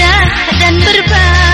indah dan berbahagia.